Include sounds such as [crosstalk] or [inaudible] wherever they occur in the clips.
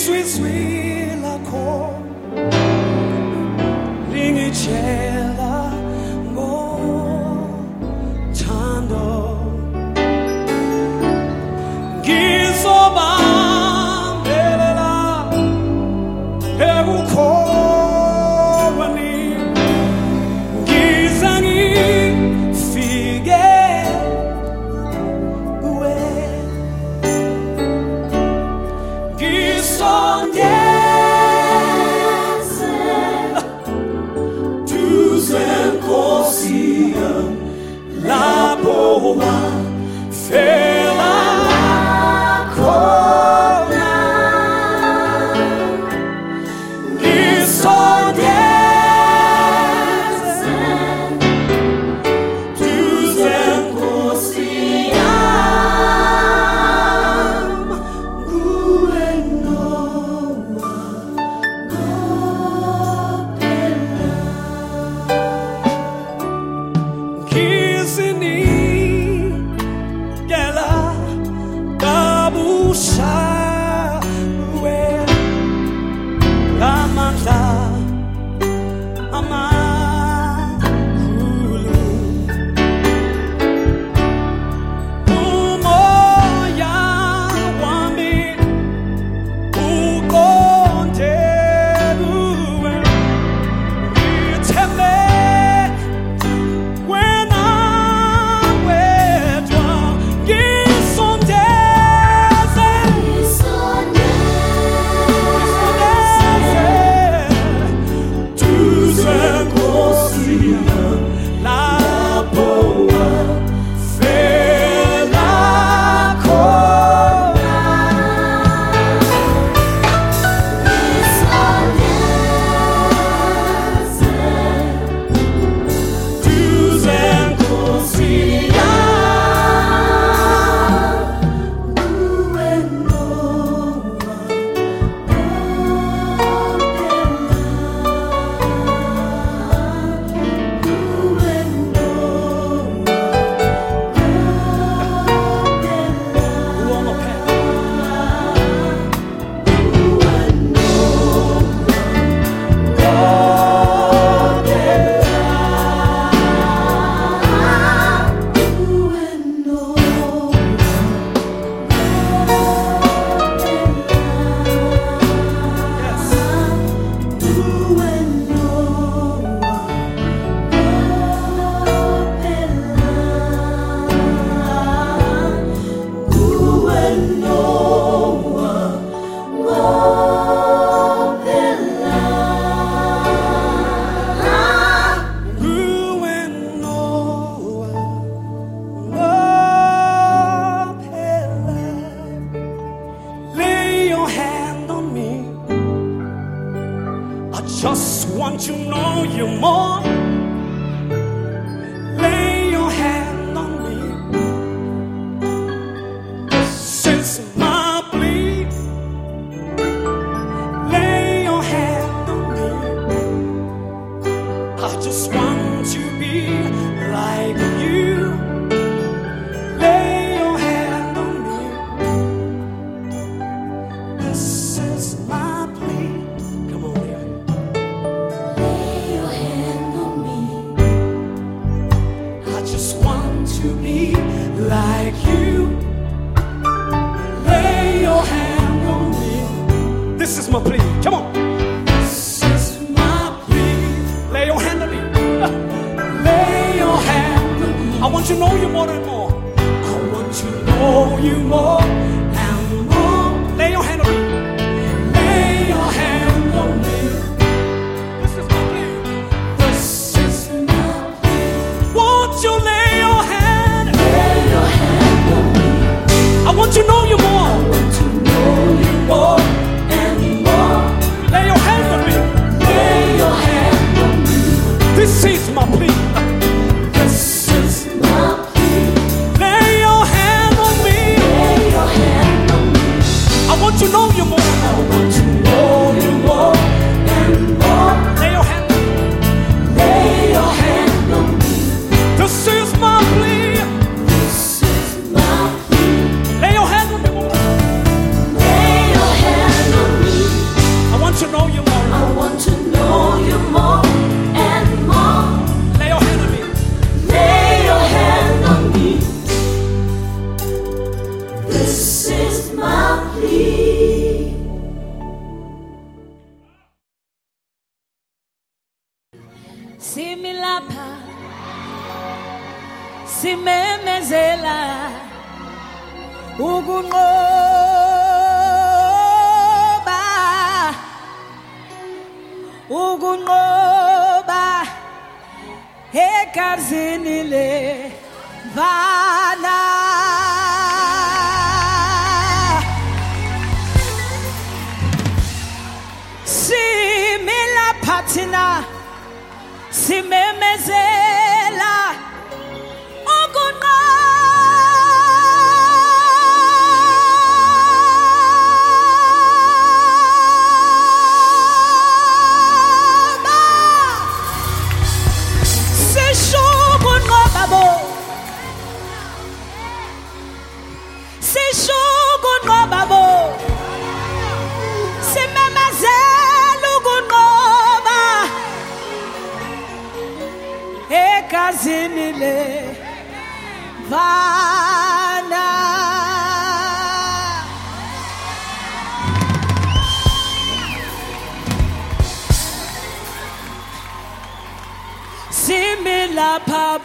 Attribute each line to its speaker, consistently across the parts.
Speaker 1: sweet, sweet. Jehovah. my plea. Come on. This is my plea. Lay your hand on me. [laughs] Lay your hand on me. I want you to know you more and more. I want you to know you more.
Speaker 2: Katina Simemezela egazini le vana similapha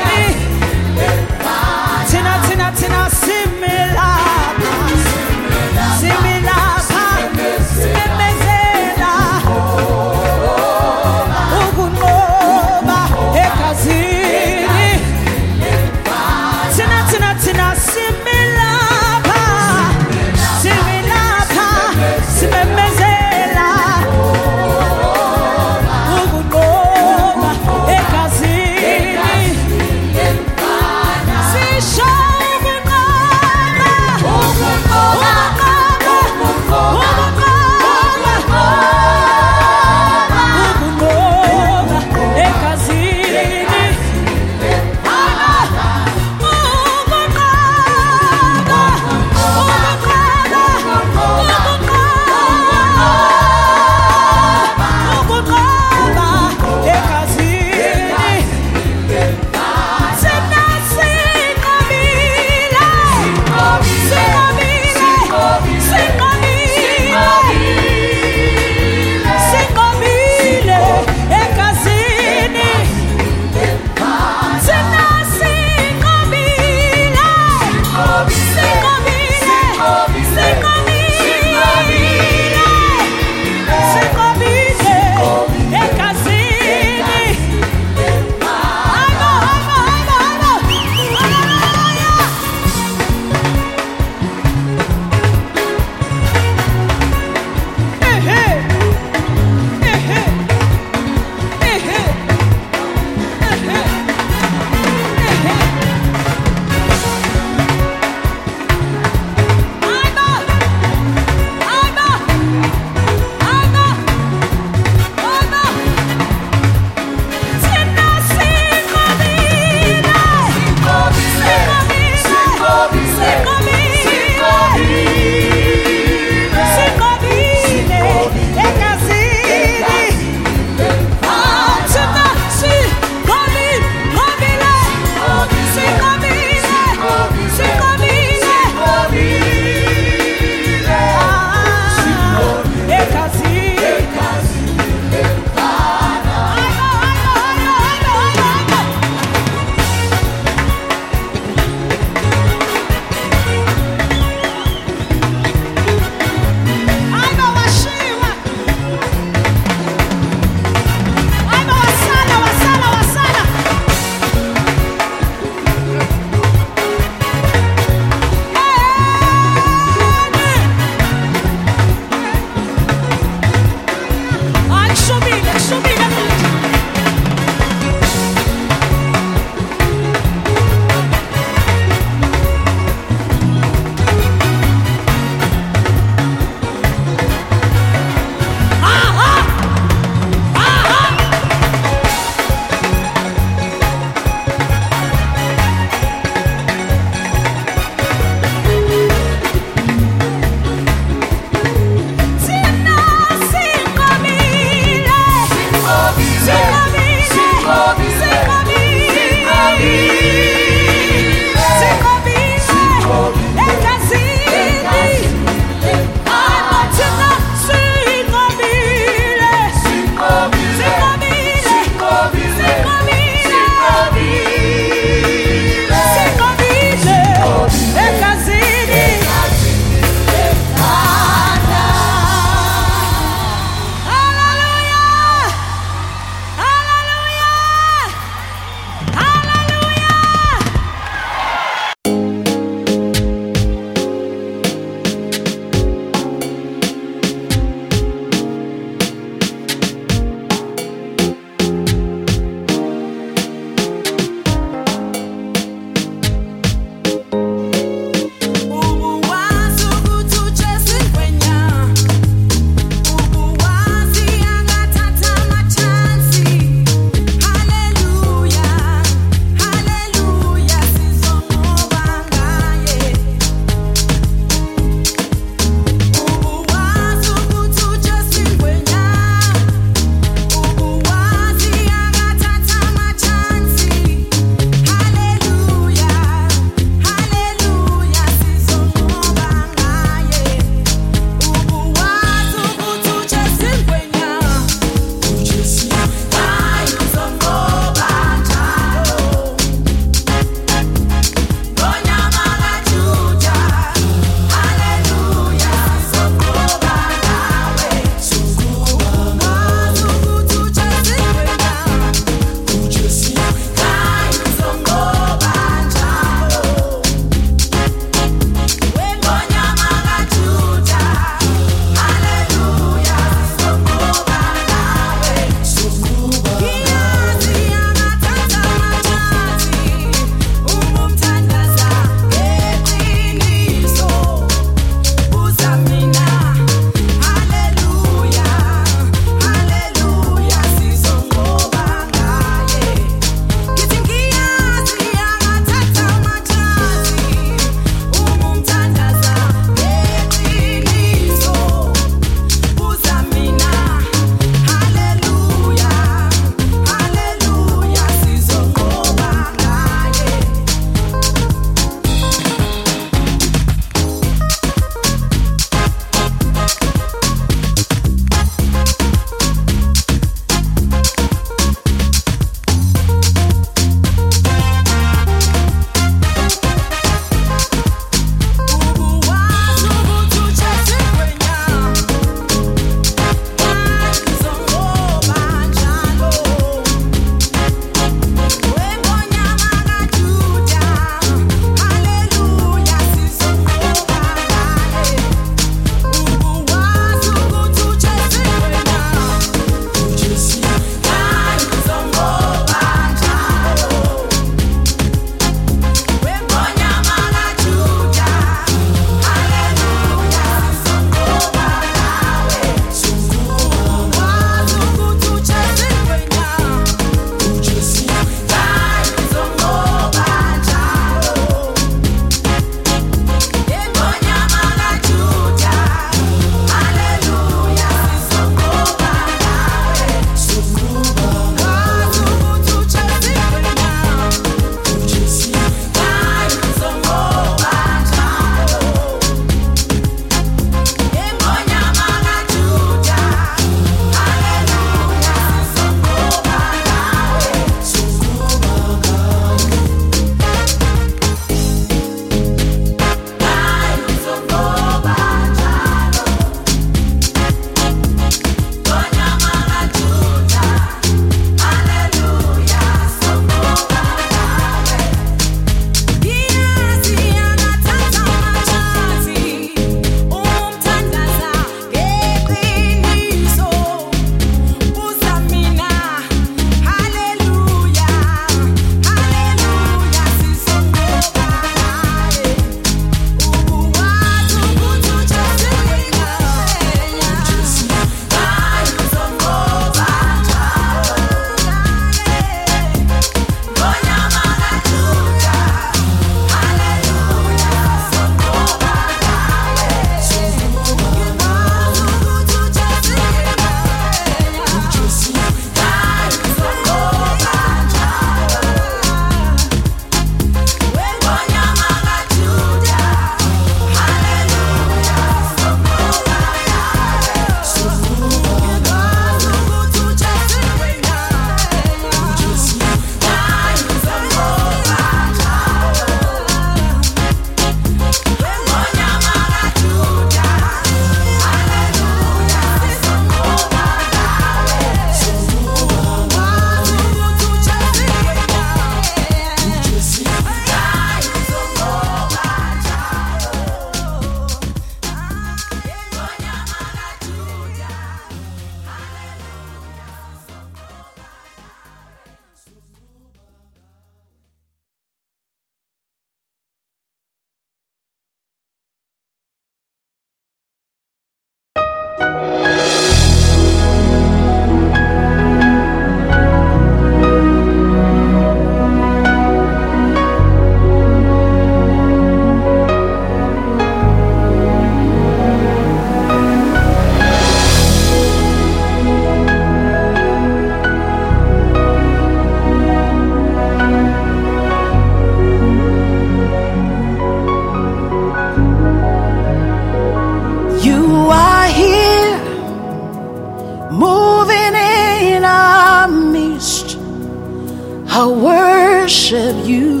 Speaker 3: worship you.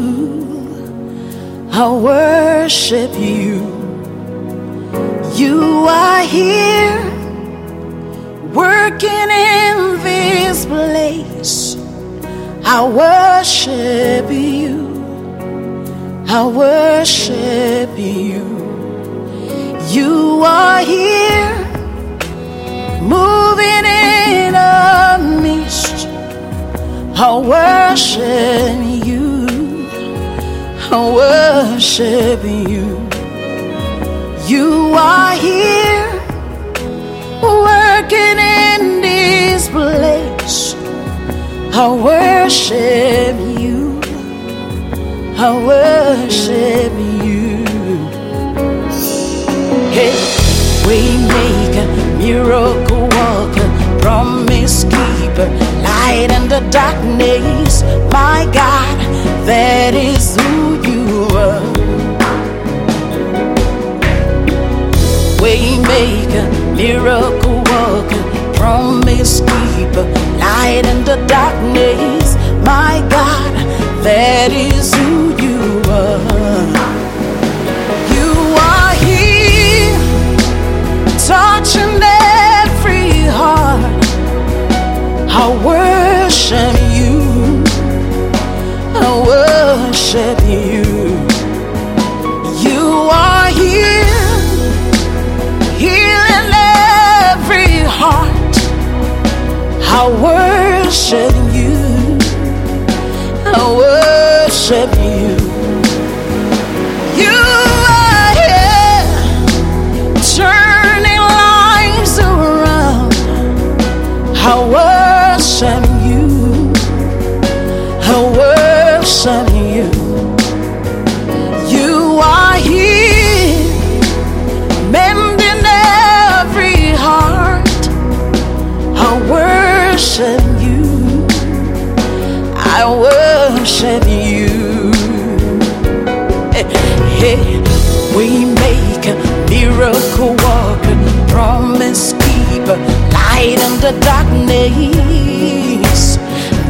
Speaker 3: I worship you. You are here working in this place. I worship you. I worship you. You are here moving in our midst. I worship you. I worship you. You are here working in this place. I worship you. I worship you. Hey, we make a miracle worker, promise keeper, light in the darkness. My God, that is who you are. Waymaker, miracle worker, promise keeper, light in the darkness. My God, that is who you are. You are here, touching heart. I worship you. I worship you. You are here healing every heart. I worship you. I worship you. Hey, Waymaker miracle worker, promise keeper, light in the darkness.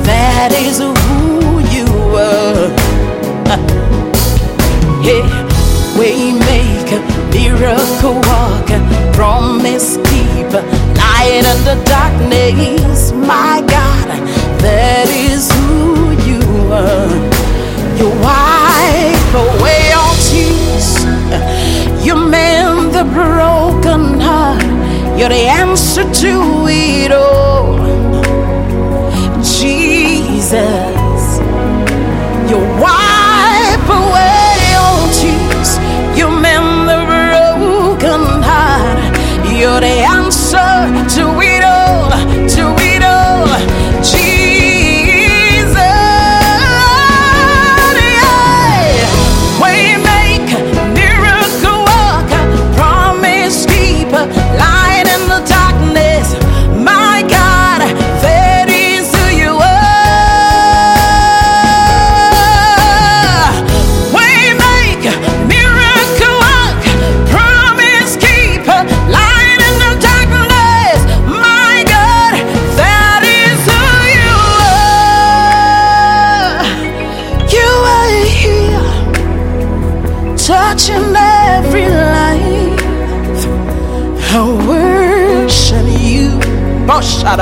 Speaker 3: That is who you are. Hey, [laughs] Waymaker miracle worker, promise keeper, light in the darkness. My God, that is who you are. You wipe away. You mend the broken heart. You're the answer to it all. Jesus. You wipe away all tears. You mend the broken heart. You're the answer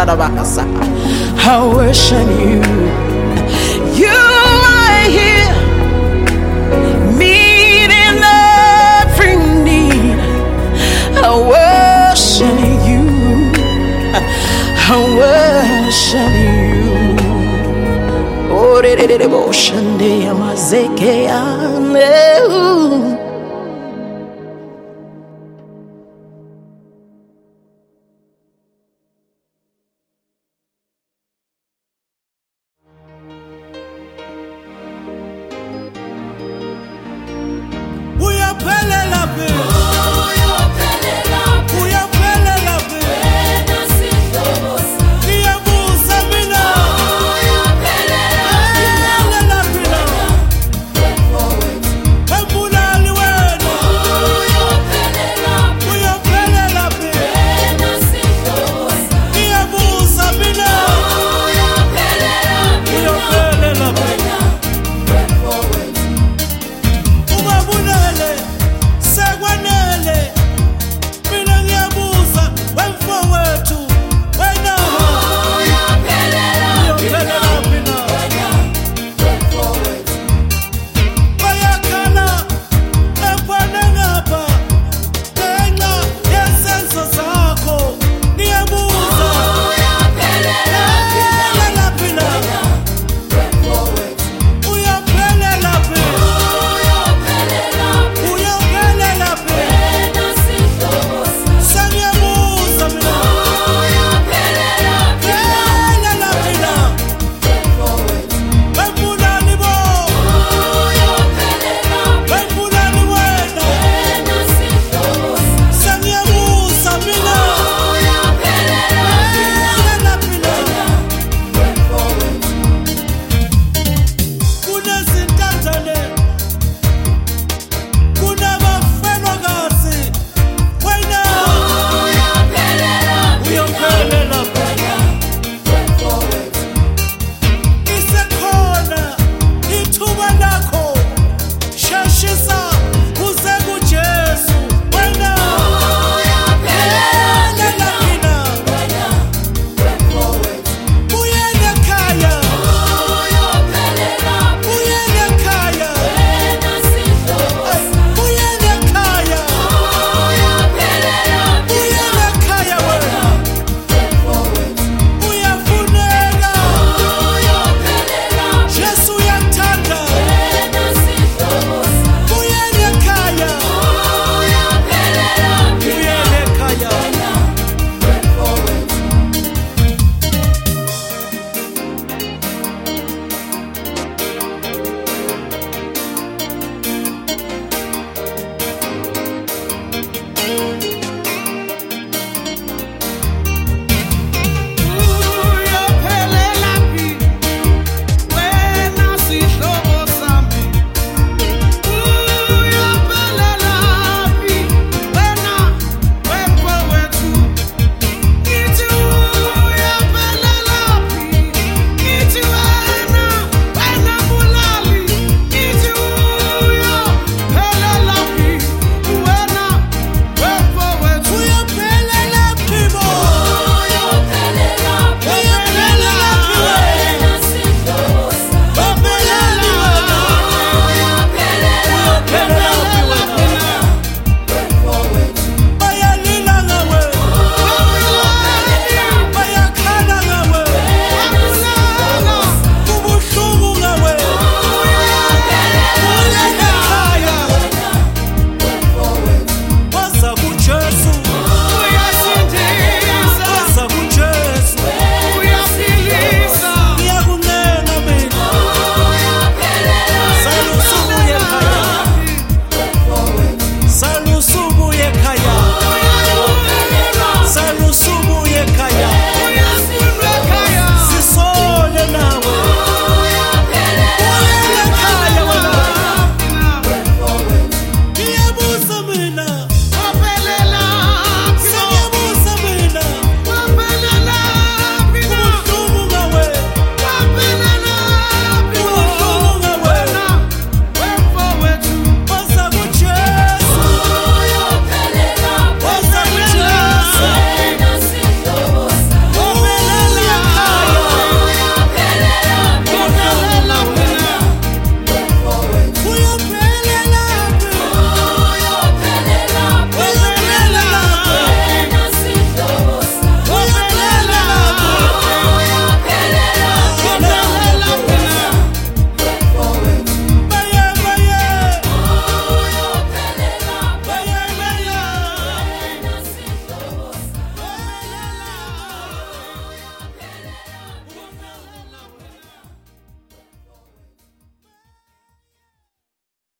Speaker 3: Shadadabakasa. I worship you. You are here, meeting every need. I worship you. I worship you. Oh, de- de- de- de-